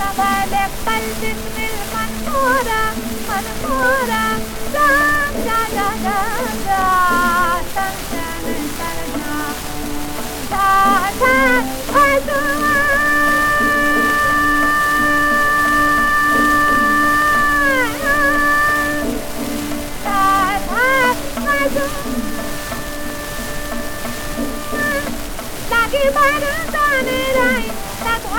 सबले पल दिन मिल मन मोरा मन मोरा राम राजा राजा संतन करना दादा भगवान दादा भगवान लागे बार दाने राई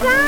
Dad!